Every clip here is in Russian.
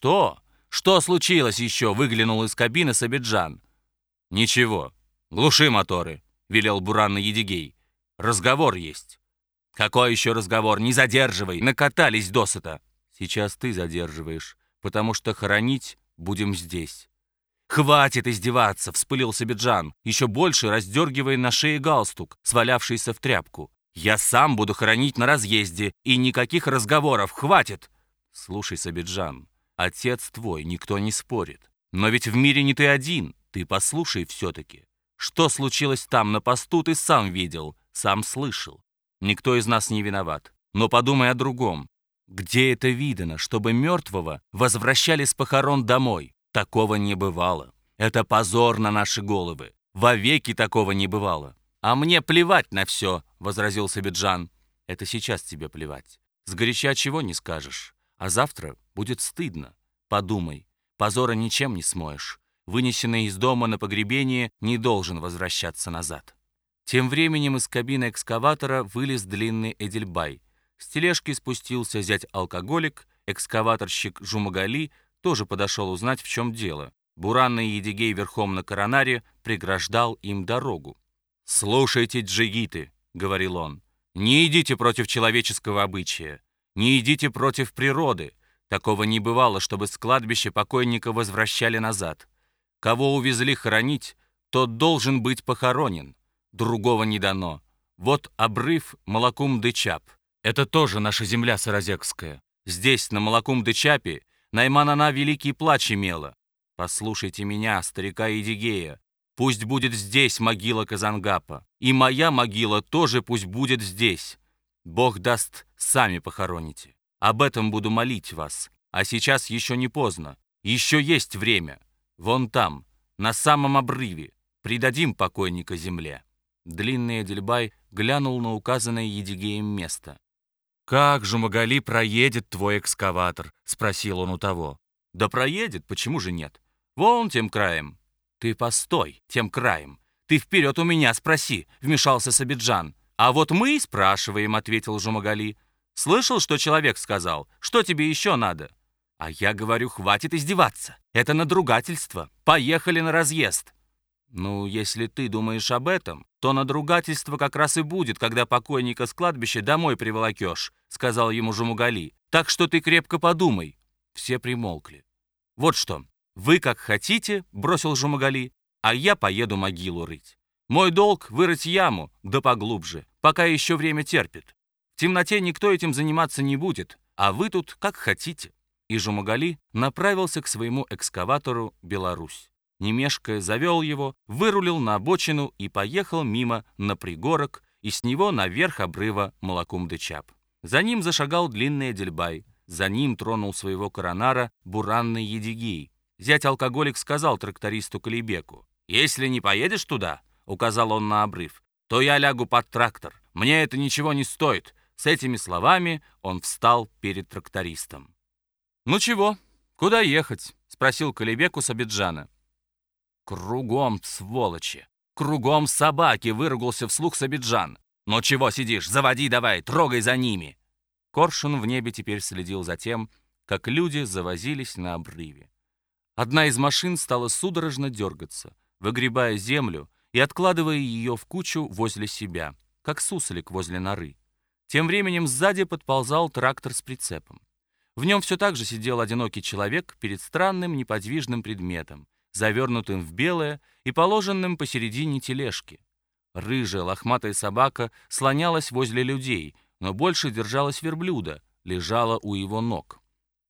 «Что? Что случилось еще?» — выглянул из кабины Сабиджан. «Ничего. Глуши моторы», — велел Буранный Едигей. «Разговор есть». «Какой еще разговор? Не задерживай! Накатались досыта!» «Сейчас ты задерживаешь, потому что хоронить будем здесь». «Хватит издеваться!» — вспылил Сабиджан, еще больше раздергивая на шее галстук, свалявшийся в тряпку. «Я сам буду хоронить на разъезде, и никаких разговоров, хватит!» «Слушай, Сабиджан, отец твой, никто не спорит. Но ведь в мире не ты один, ты послушай все-таки. Что случилось там на посту, ты сам видел, сам слышал. Никто из нас не виноват. Но подумай о другом. Где это видано, чтобы мертвого возвращали с похорон домой? Такого не бывало. Это позор на наши головы. Вовеки такого не бывало. А мне плевать на все, возразил Сабиджан. Это сейчас тебе плевать. Сгоряча чего не скажешь. А завтра будет стыдно. Подумай. Позора ничем не смоешь. Вынесенный из дома на погребение не должен возвращаться назад. Тем временем из кабины экскаватора вылез длинный Эдельбай. С тележки спустился зять-алкоголик, экскаваторщик Жумагали тоже подошел узнать, в чем дело. Буранный Едигей верхом на коронаре преграждал им дорогу. «Слушайте, джигиты», — говорил он, — «не идите против человеческого обычая, не идите против природы. Такого не бывало, чтобы с кладбища покойника возвращали назад. Кого увезли хоронить, тот должен быть похоронен. Другого не дано. Вот обрыв Малакум-Дычап. Это тоже наша земля саразекская. Здесь, на Малакум-Дычапе, Найманана великий плач имела. Послушайте меня, старика Идигея. Пусть будет здесь могила Казангапа. И моя могила тоже пусть будет здесь. Бог даст, сами похороните. Об этом буду молить вас. А сейчас еще не поздно. Еще есть время. Вон там, на самом обрыве. Придадим покойника земле. Длинный Эдельбай глянул на указанное Едигеем место. «Как же Магали проедет твой экскаватор?» — спросил он у того. «Да проедет, почему же нет? Вон тем краем». «Ты постой, тем краем. Ты вперед у меня спроси», — вмешался Сабиджан. «А вот мы и спрашиваем», — ответил Жумагали. «Слышал, что человек сказал? Что тебе еще надо?» «А я говорю, хватит издеваться. Это надругательство. Поехали на разъезд». «Ну, если ты думаешь об этом, то надругательство как раз и будет, когда покойника с кладбища домой приволокешь», — сказал ему Жумугали. «Так что ты крепко подумай». Все примолкли. «Вот что, вы как хотите», — бросил Жумагали, «а я поеду могилу рыть. Мой долг — вырыть яму, да поглубже, пока еще время терпит. В темноте никто этим заниматься не будет, а вы тут как хотите». И Жумагали направился к своему экскаватору «Беларусь» не мешкая, завел его, вырулил на обочину и поехал мимо на пригорок и с него наверх обрыва Малакум-де-Чап. За ним зашагал длинный Эдельбай, за ним тронул своего коронара буранный Едигей. Зять-алкоголик сказал трактористу Калибеку, «Если не поедешь туда, — указал он на обрыв, — то я лягу под трактор. Мне это ничего не стоит». С этими словами он встал перед трактористом. «Ну чего, куда ехать?» — спросил Калибеку Сабиджана. «Кругом сволочи! Кругом собаки!» — выругался вслух Сабиджан. «Ну чего сидишь? Заводи давай, трогай за ними!» Коршун в небе теперь следил за тем, как люди завозились на обрыве. Одна из машин стала судорожно дергаться, выгребая землю и откладывая ее в кучу возле себя, как суслик возле норы. Тем временем сзади подползал трактор с прицепом. В нем все так же сидел одинокий человек перед странным неподвижным предметом, завернутым в белое и положенным посередине тележки. Рыжая лохматая собака слонялась возле людей, но больше держалась верблюда, лежала у его ног.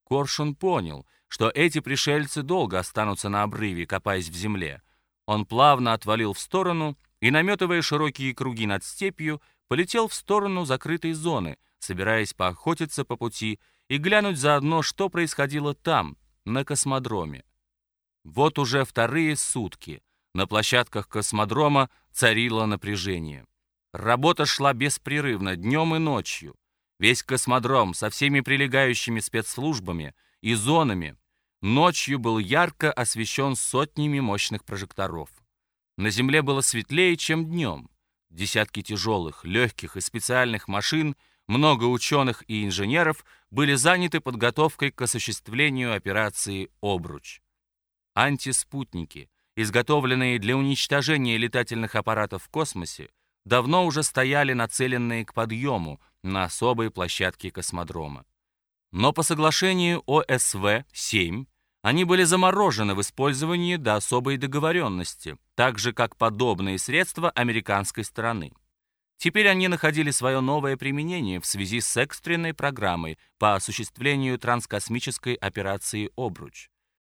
Коршун понял, что эти пришельцы долго останутся на обрыве, копаясь в земле. Он плавно отвалил в сторону и, наметывая широкие круги над степью, полетел в сторону закрытой зоны, собираясь поохотиться по пути и глянуть заодно, что происходило там, на космодроме. Вот уже вторые сутки на площадках космодрома царило напряжение. Работа шла беспрерывно, днем и ночью. Весь космодром со всеми прилегающими спецслужбами и зонами ночью был ярко освещен сотнями мощных прожекторов. На Земле было светлее, чем днем. Десятки тяжелых, легких и специальных машин, много ученых и инженеров были заняты подготовкой к осуществлению операции «Обруч». Антиспутники, изготовленные для уничтожения летательных аппаратов в космосе, давно уже стояли нацеленные к подъему на особой площадке космодрома. Но по соглашению ОСВ-7 они были заморожены в использовании до особой договоренности, так же как подобные средства американской стороны. Теперь они находили свое новое применение в связи с экстренной программой по осуществлению транскосмической операции «Обруч».